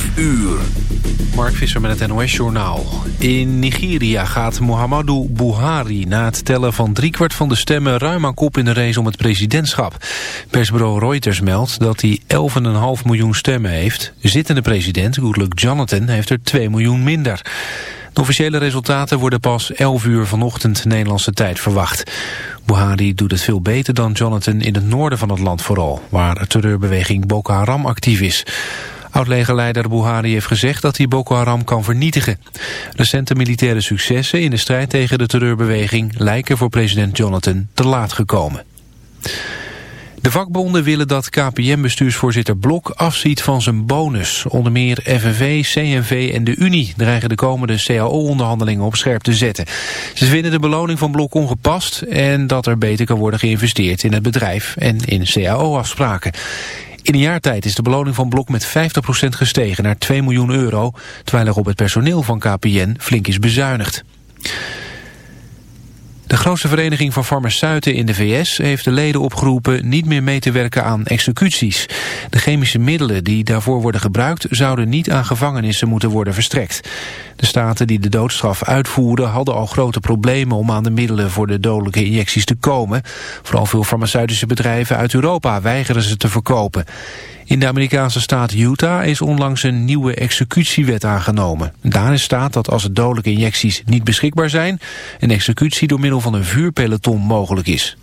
5 uur. Mark Visser met het NOS-journaal. In Nigeria gaat Muhammadu Buhari na het tellen van driekwart van de stemmen... ruim aan kop in de race om het presidentschap. Persbureau Reuters meldt dat hij 11,5 miljoen stemmen heeft. Zittende president, Goodluck Jonathan, heeft er 2 miljoen minder. De officiële resultaten worden pas 11 uur vanochtend Nederlandse tijd verwacht. Buhari doet het veel beter dan Jonathan in het noorden van het land vooral... waar de terreurbeweging Boko Haram actief is. Oud-legerleider Buhari heeft gezegd dat hij Boko Haram kan vernietigen. Recente militaire successen in de strijd tegen de terreurbeweging... lijken voor president Jonathan te laat gekomen. De vakbonden willen dat KPM-bestuursvoorzitter Blok afziet van zijn bonus. Onder meer FNV, CNV en de Unie dreigen de komende CAO-onderhandelingen op scherp te zetten. Ze vinden de beloning van Blok ongepast en dat er beter kan worden geïnvesteerd in het bedrijf en in CAO-afspraken. In een jaar tijd is de beloning van Blok met 50% gestegen naar 2 miljoen euro, terwijl er op het personeel van KPN flink is bezuinigd. De grootste vereniging van farmaceuten in de VS heeft de leden opgeroepen niet meer mee te werken aan executies. De chemische middelen die daarvoor worden gebruikt zouden niet aan gevangenissen moeten worden verstrekt. De staten die de doodstraf uitvoerden hadden al grote problemen om aan de middelen voor de dodelijke injecties te komen. Vooral veel farmaceutische bedrijven uit Europa weigeren ze te verkopen. In de Amerikaanse staat Utah is onlangs een nieuwe executiewet aangenomen. Daarin staat dat als het dodelijke injecties niet beschikbaar zijn... een executie door middel van een vuurpeloton mogelijk is.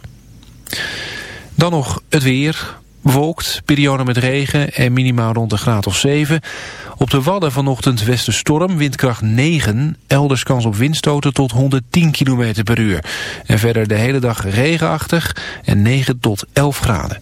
Dan nog het weer. Bewolkt, periode met regen en minimaal rond de graad of 7. Op de Wadden vanochtend westenstorm, windkracht 9. Elders kans op windstoten tot 110 km per uur. En verder de hele dag regenachtig en 9 tot 11 graden.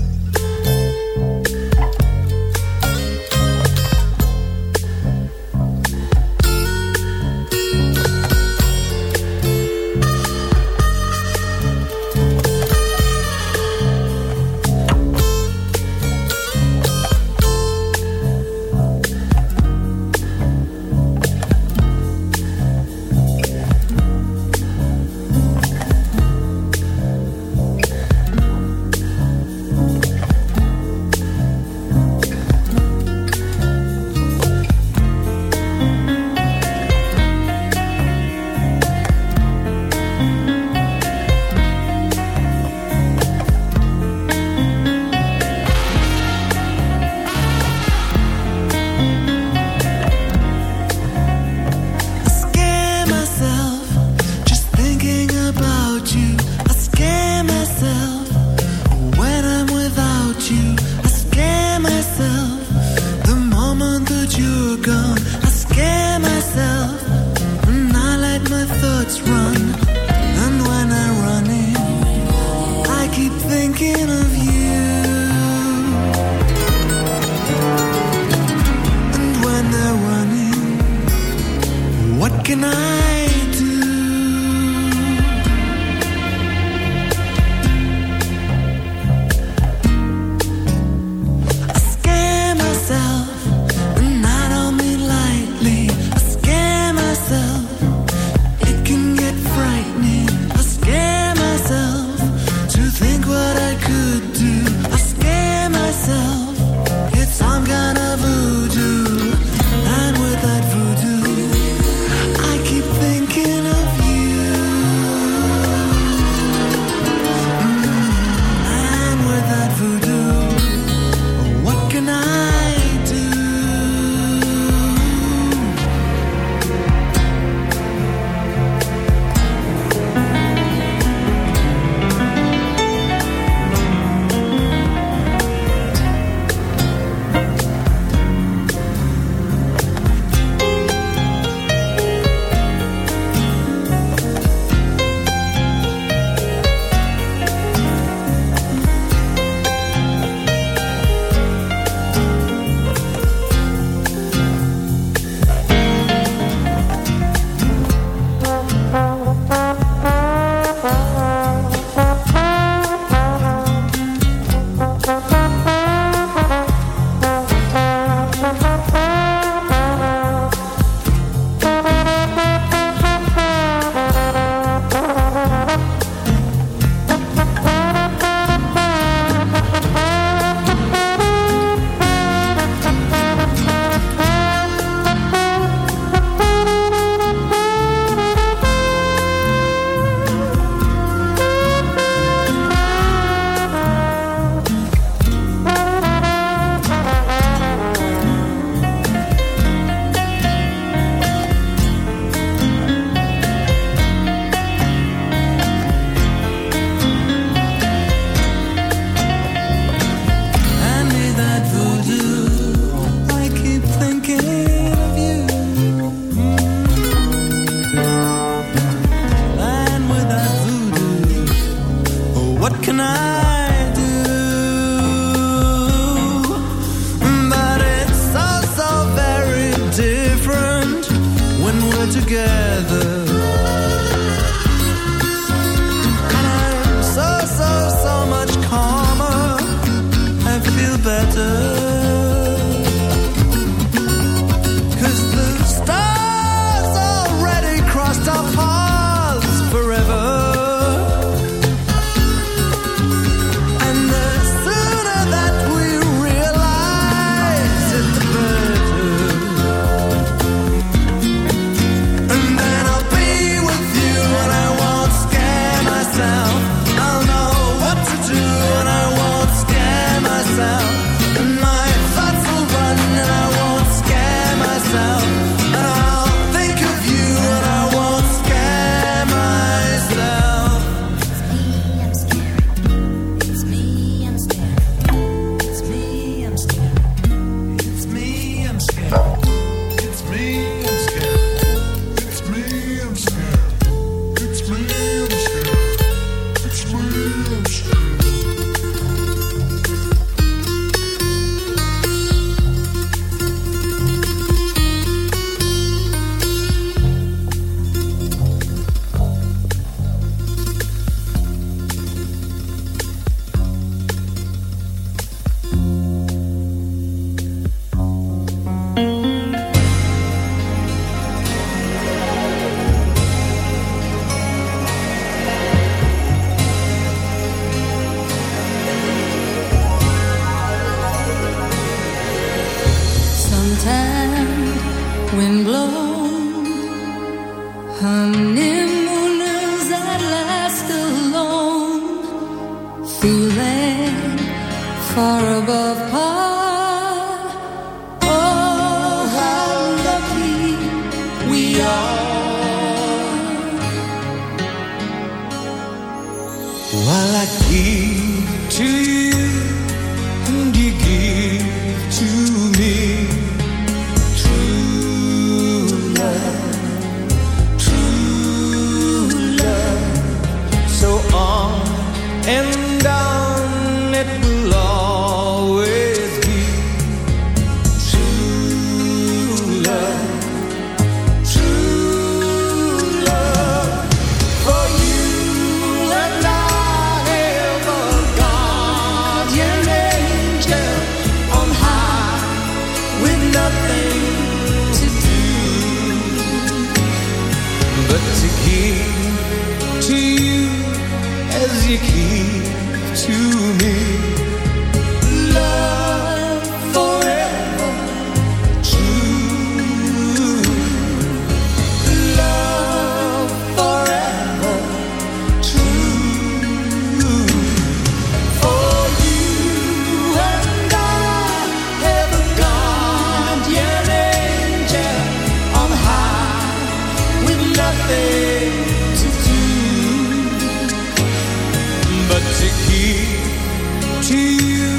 give to you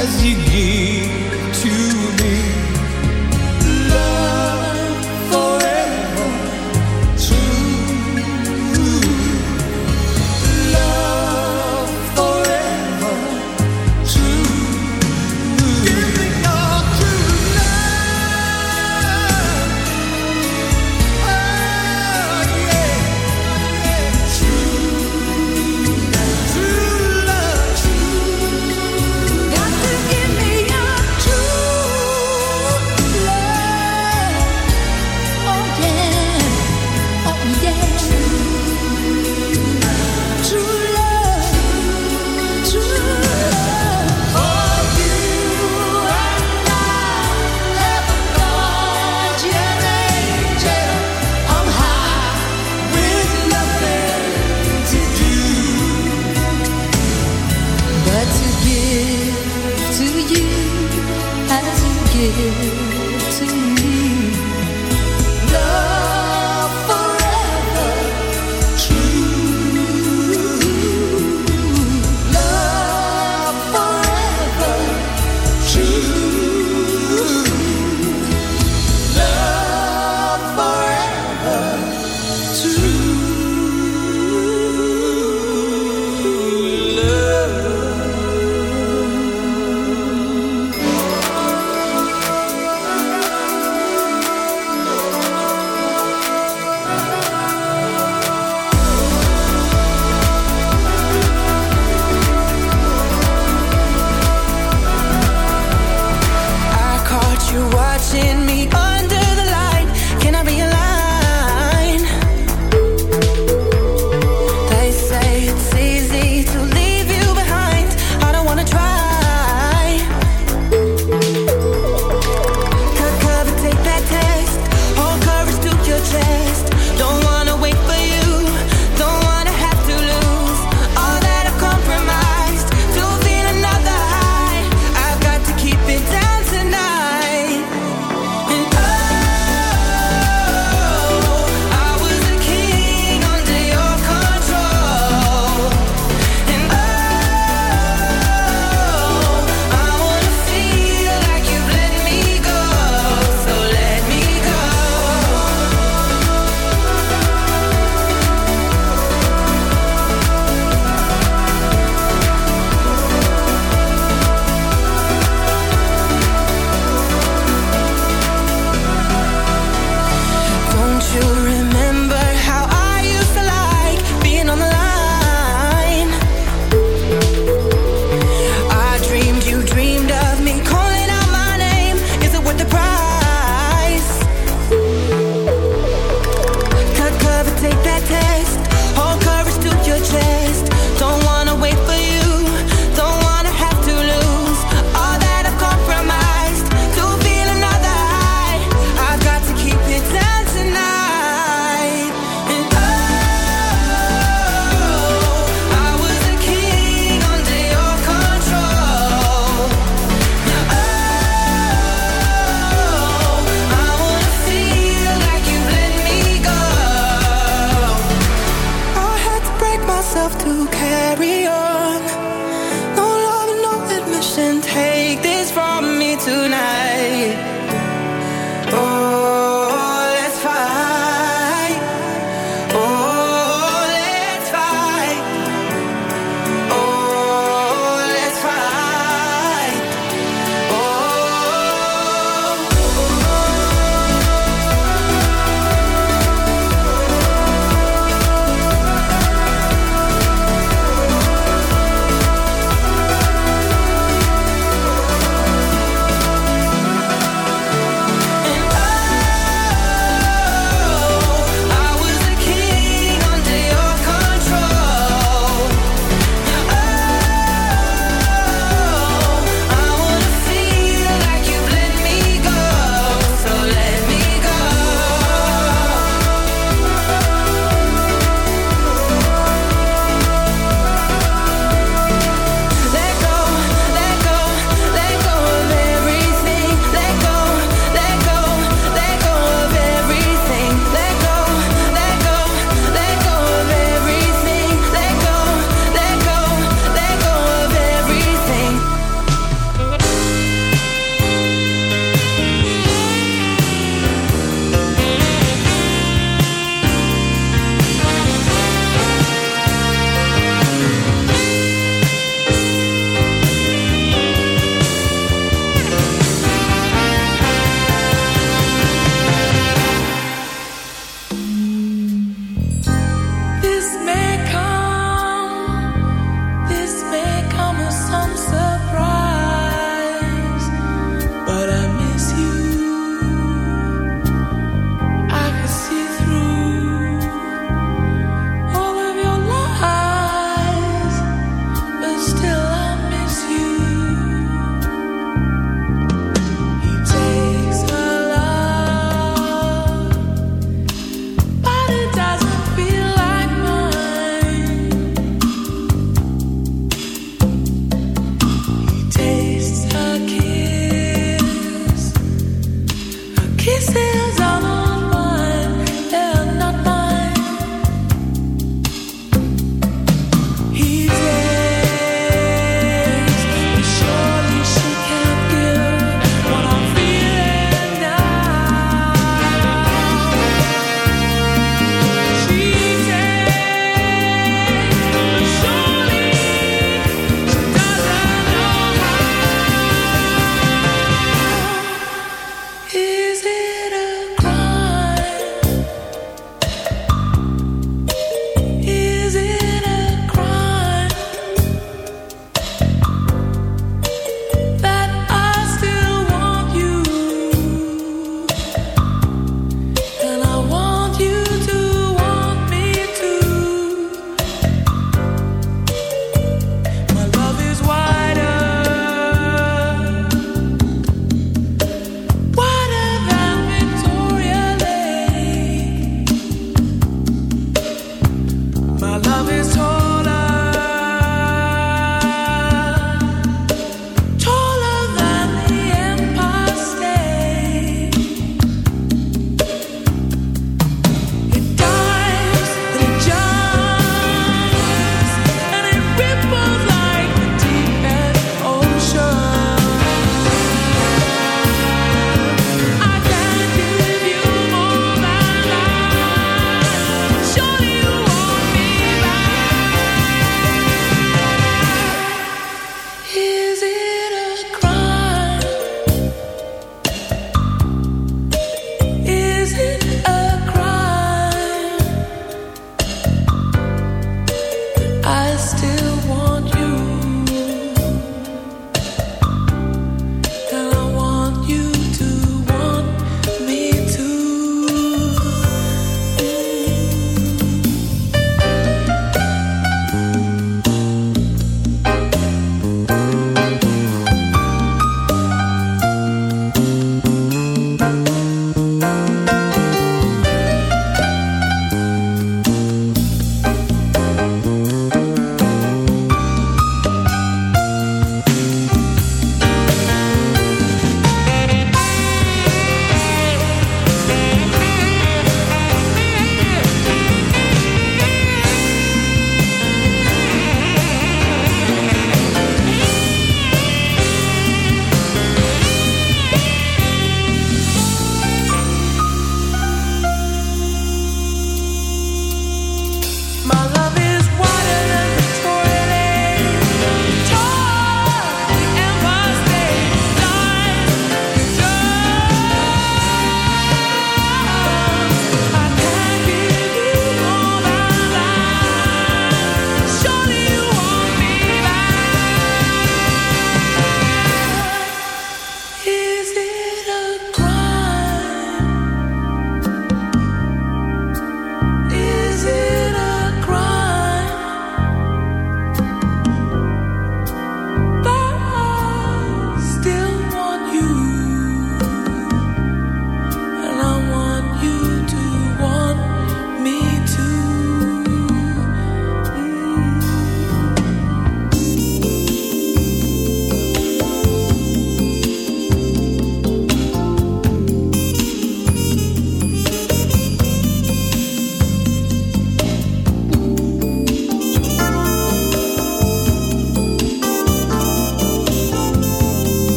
as you give.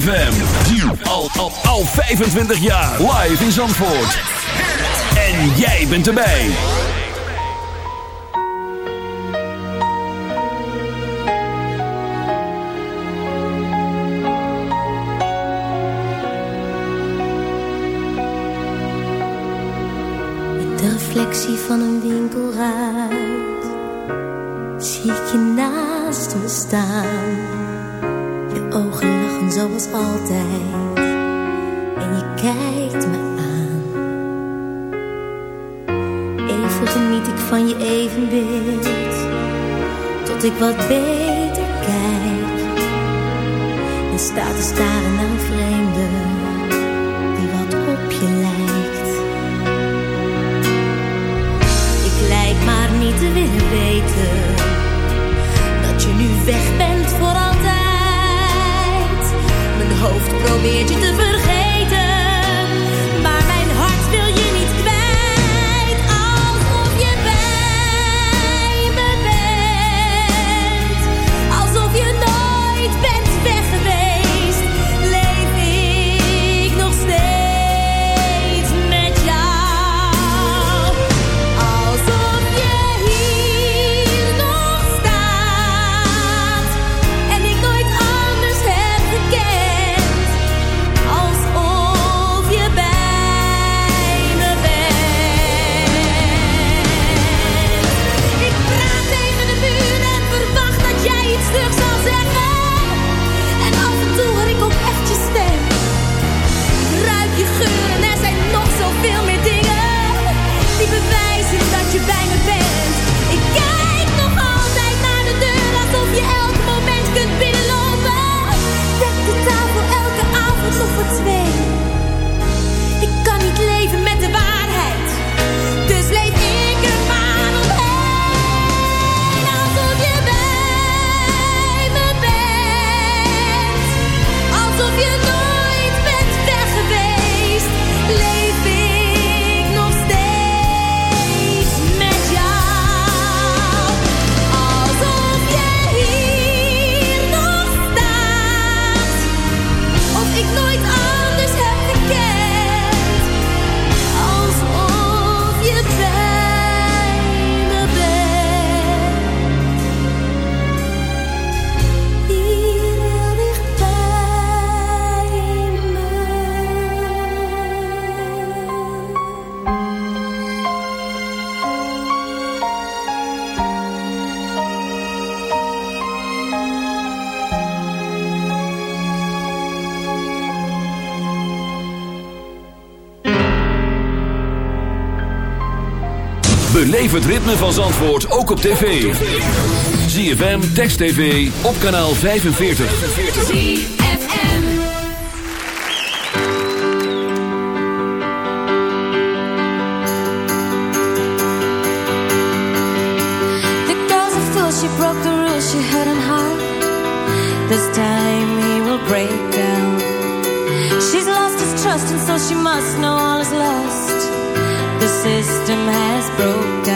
ZFM. Al, al, al 25 jaar. Live in Zandvoort. En jij bent erbij. Met de reflectie van een winkelruit. Zie ik je naast me staan ogen lachen zoals altijd. En je kijkt me aan. Even geniet ik van je evenbeeld. Tot ik wat beter kijk. En sta te staren aan vreemd. probeert je te vergeten. van Zandvoort ook op tv. ZFM, Text TV, op kanaal 45. The girl's a fool, she broke the rules, she had an heart. This time he will break down. She's lost his trust and so she must know all is lost. The system has broken.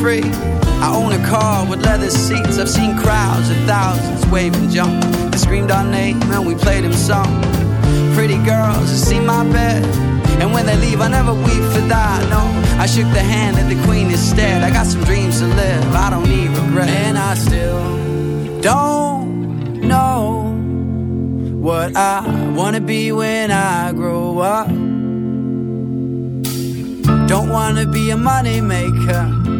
free. I own a car with leather seats. I've seen crowds of thousands wave and jump. They screamed our name and we played them song. Pretty girls have seen my bed. And when they leave, I never weep for that, no I shook the hand that the queen instead I got some dreams to live, I don't need regret And I still don't know What I wanna be when I grow up don't wanna be a money maker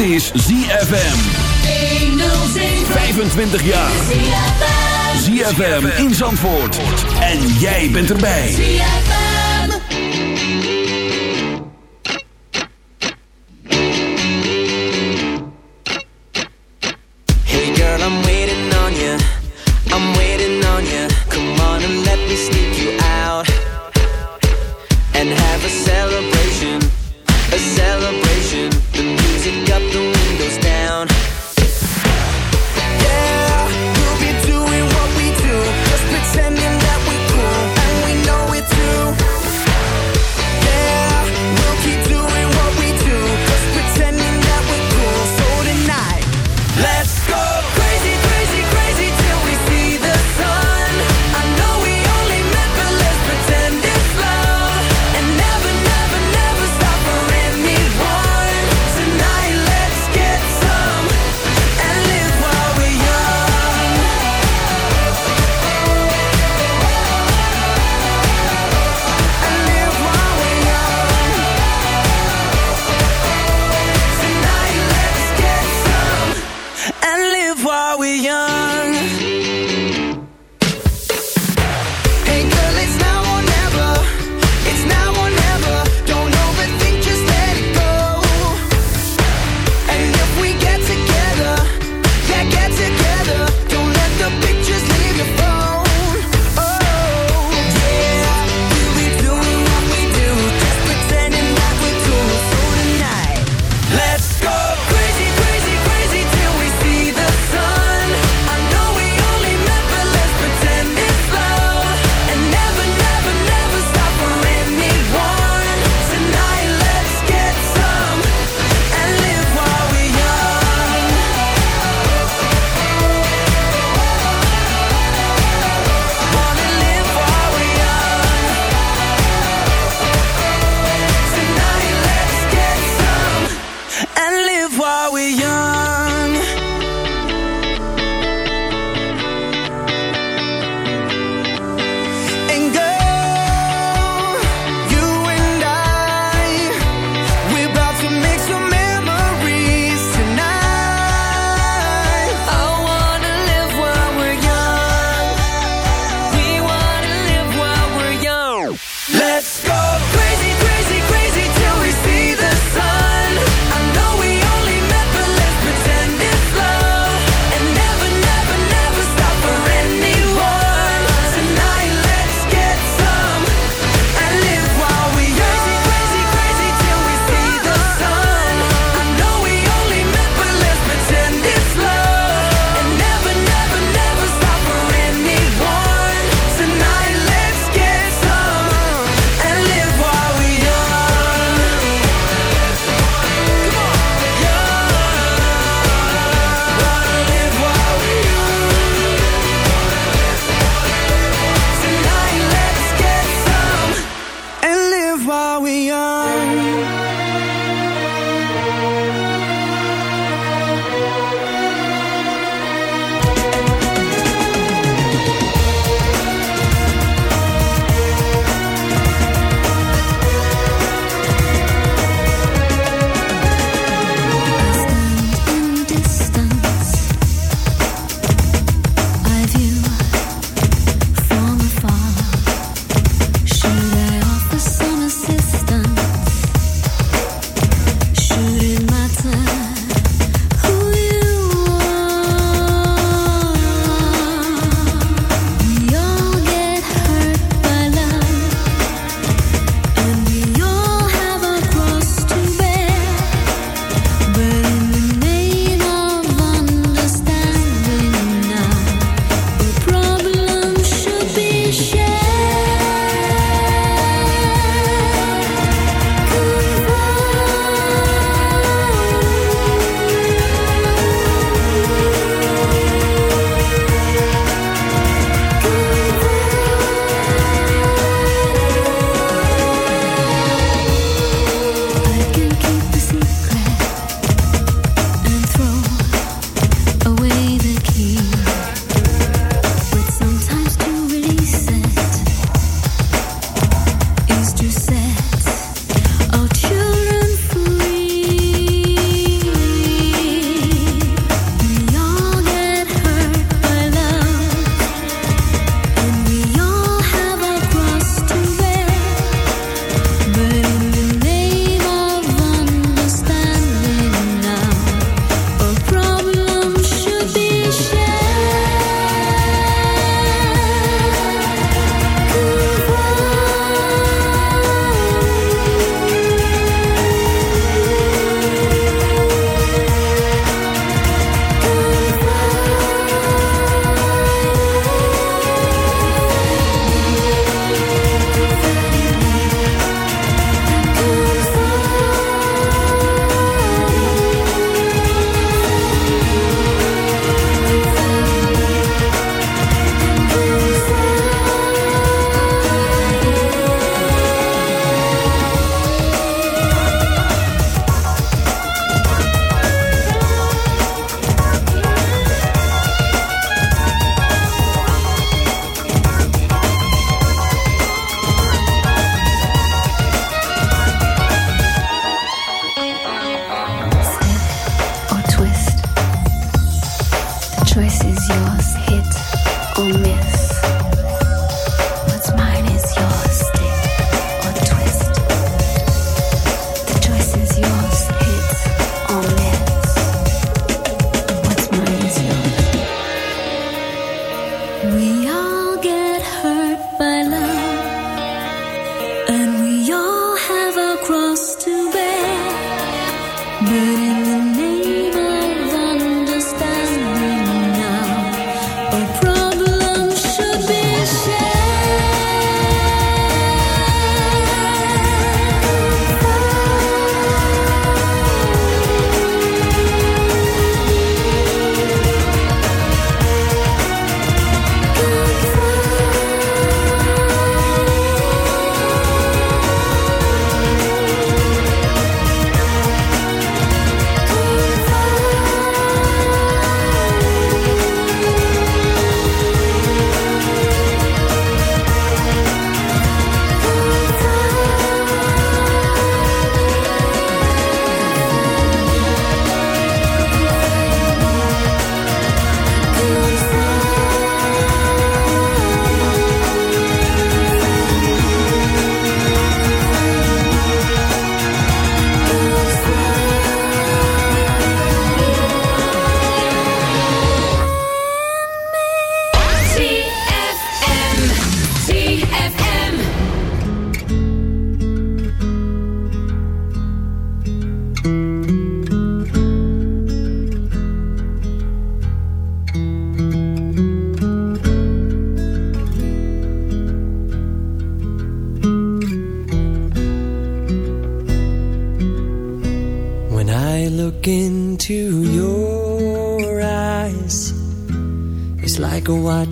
Dit, is ZFM. 25 jaar. ZFM in Zandvoort. En jij bent erbij. Hey girl, I'm waiting